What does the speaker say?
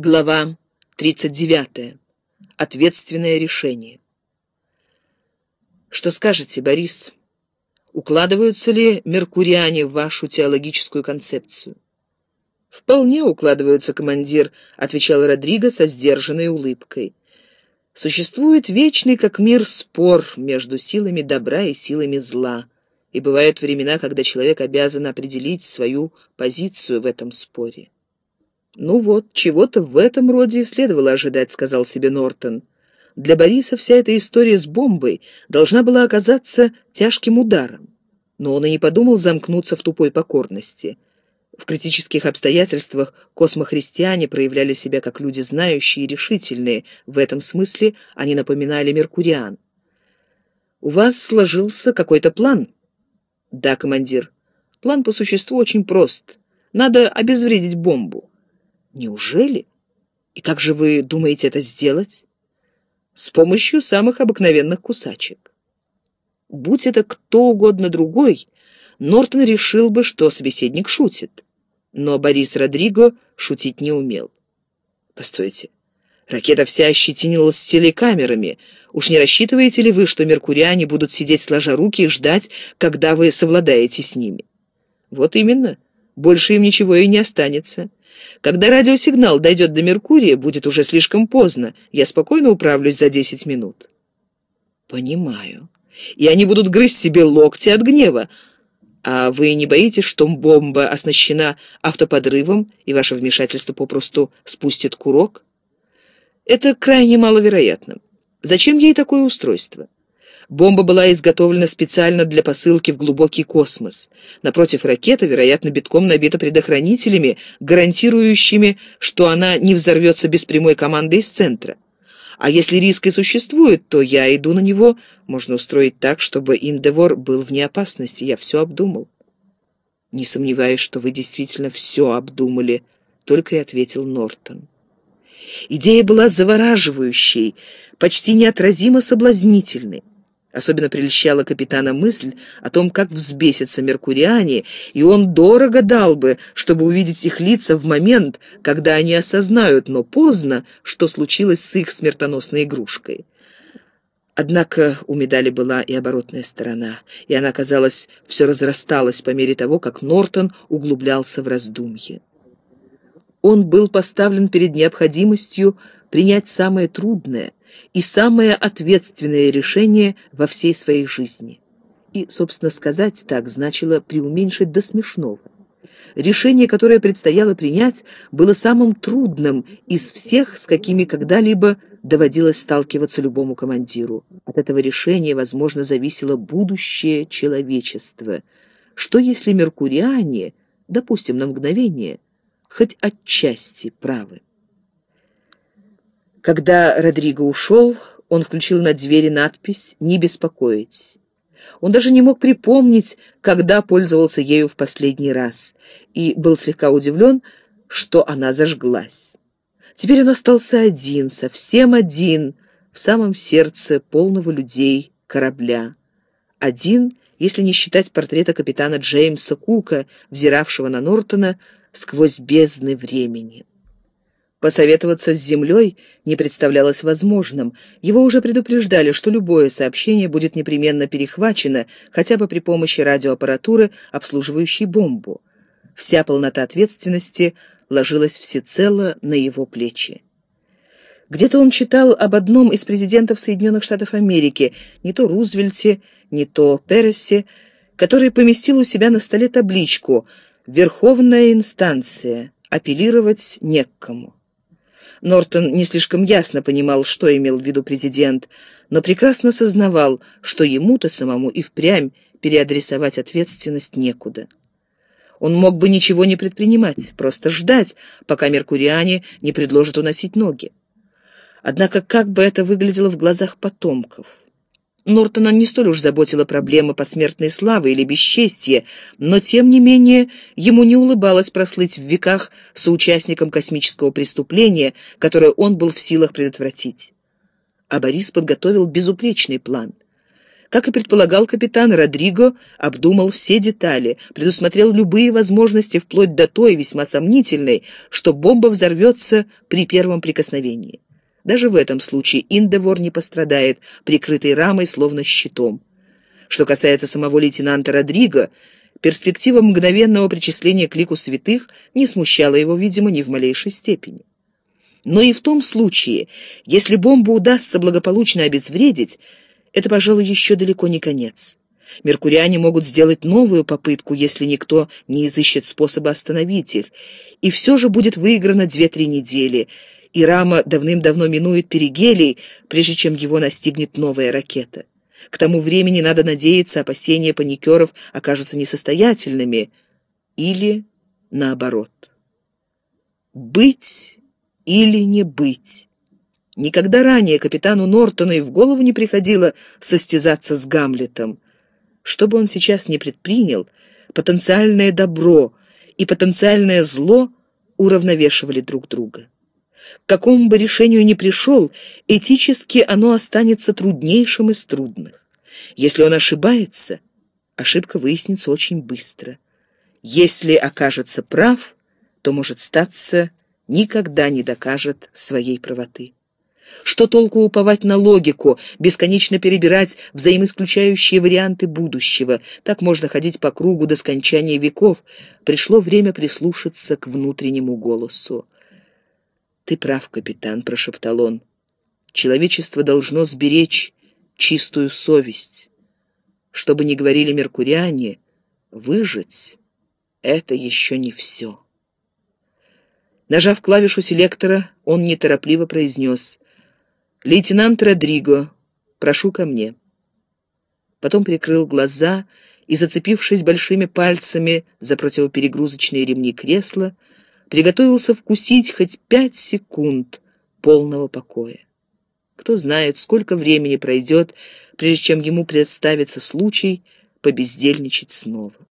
Глава 39. Ответственное решение. Что скажете, Борис? Укладываются ли меркуриане в вашу теологическую концепцию? Вполне укладываются, командир, отвечал Родриго со сдержанной улыбкой. Существует вечный как мир спор между силами добра и силами зла, и бывают времена, когда человек обязан определить свою позицию в этом споре. «Ну вот, чего-то в этом роде следовало ожидать», — сказал себе Нортон. Для Бориса вся эта история с бомбой должна была оказаться тяжким ударом. Но он и не подумал замкнуться в тупой покорности. В критических обстоятельствах космохристиане проявляли себя как люди знающие и решительные. В этом смысле они напоминали меркуриан. «У вас сложился какой-то план?» «Да, командир. План по существу очень прост. Надо обезвредить бомбу. Неужели? И как же вы думаете это сделать? С помощью самых обыкновенных кусачек. Будь это кто угодно другой, Нортон решил бы, что собеседник шутит. Но Борис Родриго шутить не умел. Постойте, ракета вся ощетинилась телекамерами. Уж не рассчитываете ли вы, что меркуриане будут сидеть сложа руки и ждать, когда вы совладаете с ними? Вот именно. Больше им ничего и не останется. Когда радиосигнал дойдет до Меркурия, будет уже слишком поздно. Я спокойно управлюсь за десять минут. Понимаю. И они будут грызть себе локти от гнева. А вы не боитесь, что бомба оснащена автоподрывом, и ваше вмешательство попросту спустит курок? Это крайне маловероятно. Зачем ей такое устройство? Бомба была изготовлена специально для посылки в глубокий космос. Напротив, ракета, вероятно, битком набита предохранителями, гарантирующими, что она не взорвется без прямой команды из центра. А если риск и существует, то я иду на него. Можно устроить так, чтобы Индевор был вне опасности. Я все обдумал. Не сомневаюсь, что вы действительно все обдумали, только и ответил Нортон. Идея была завораживающей, почти неотразимо соблазнительной. Особенно прельщала капитана мысль о том, как взбесятся меркуриане, и он дорого дал бы, чтобы увидеть их лица в момент, когда они осознают, но поздно, что случилось с их смертоносной игрушкой. Однако у медали была и оборотная сторона, и она, казалось, все разрасталась по мере того, как Нортон углублялся в раздумье. Он был поставлен перед необходимостью принять самое трудное, и самое ответственное решение во всей своей жизни. И, собственно, сказать так значило преуменьшить до смешного. Решение, которое предстояло принять, было самым трудным из всех, с какими когда-либо доводилось сталкиваться любому командиру. От этого решения, возможно, зависело будущее человечества. Что если меркуриане, допустим, на мгновение, хоть отчасти правы? Когда Родриго ушел, он включил на двери надпись «Не беспокоить». Он даже не мог припомнить, когда пользовался ею в последний раз, и был слегка удивлен, что она зажглась. Теперь он остался один, совсем один, в самом сердце полного людей корабля. Один, если не считать портрета капитана Джеймса Кука, взиравшего на Нортона сквозь бездны времени. Посоветоваться с землей не представлялось возможным. Его уже предупреждали, что любое сообщение будет непременно перехвачено, хотя бы при помощи радиоаппаратуры, обслуживающей бомбу. Вся полнота ответственности ложилась всецело на его плечи. Где-то он читал об одном из президентов Соединенных Штатов Америки, не то Рузвельте, не то Пересе, который поместил у себя на столе табличку «Верховная инстанция. Апеллировать не к кому». Нортон не слишком ясно понимал, что имел в виду президент, но прекрасно сознавал, что ему-то самому и впрямь переадресовать ответственность некуда. Он мог бы ничего не предпринимать, просто ждать, пока меркуриане не предложат уносить ноги. Однако как бы это выглядело в глазах потомков? Нортона не столь уж заботила проблема посмертной славы или бесчестия, но, тем не менее, ему не улыбалось прослыть в веках соучастником космического преступления, которое он был в силах предотвратить. А Борис подготовил безупречный план. Как и предполагал капитан, Родриго обдумал все детали, предусмотрел любые возможности, вплоть до той весьма сомнительной, что бомба взорвется при первом прикосновении. Даже в этом случае Индевор не пострадает, прикрытый рамой, словно щитом. Что касается самого лейтенанта Родриго, перспектива мгновенного причисления к лику святых не смущала его, видимо, ни в малейшей степени. Но и в том случае, если бомбу удастся благополучно обезвредить, это, пожалуй, еще далеко не конец. Меркуриане могут сделать новую попытку, если никто не изыщет способа остановить их, и все же будет выиграно две-три недели, и Рама давным-давно минует перигелий, прежде чем его настигнет новая ракета. К тому времени, надо надеяться, опасения паникеров окажутся несостоятельными или наоборот. Быть или не быть. Никогда ранее капитану Нортону и в голову не приходило состязаться с Гамлетом. Что бы он сейчас не предпринял, потенциальное добро и потенциальное зло уравновешивали друг друга. К какому бы решению ни пришел, этически оно останется труднейшим из трудных. Если он ошибается, ошибка выяснится очень быстро. Если окажется прав, то, может статься, никогда не докажет своей правоты. Что толку уповать на логику, бесконечно перебирать взаимоисключающие варианты будущего? Так можно ходить по кругу до скончания веков. Пришло время прислушаться к внутреннему голосу. «Ты прав, капитан», — прошептал он. «Человечество должно сберечь чистую совесть. Что бы ни говорили меркуриане, выжить — это еще не все». Нажав клавишу селектора, он неторопливо произнес «Лейтенант Родриго, прошу ко мне». Потом прикрыл глаза и, зацепившись большими пальцами за противоперегрузочные ремни кресла, приготовился вкусить хоть пять секунд полного покоя. Кто знает, сколько времени пройдет, прежде чем ему представится случай побездельничать снова.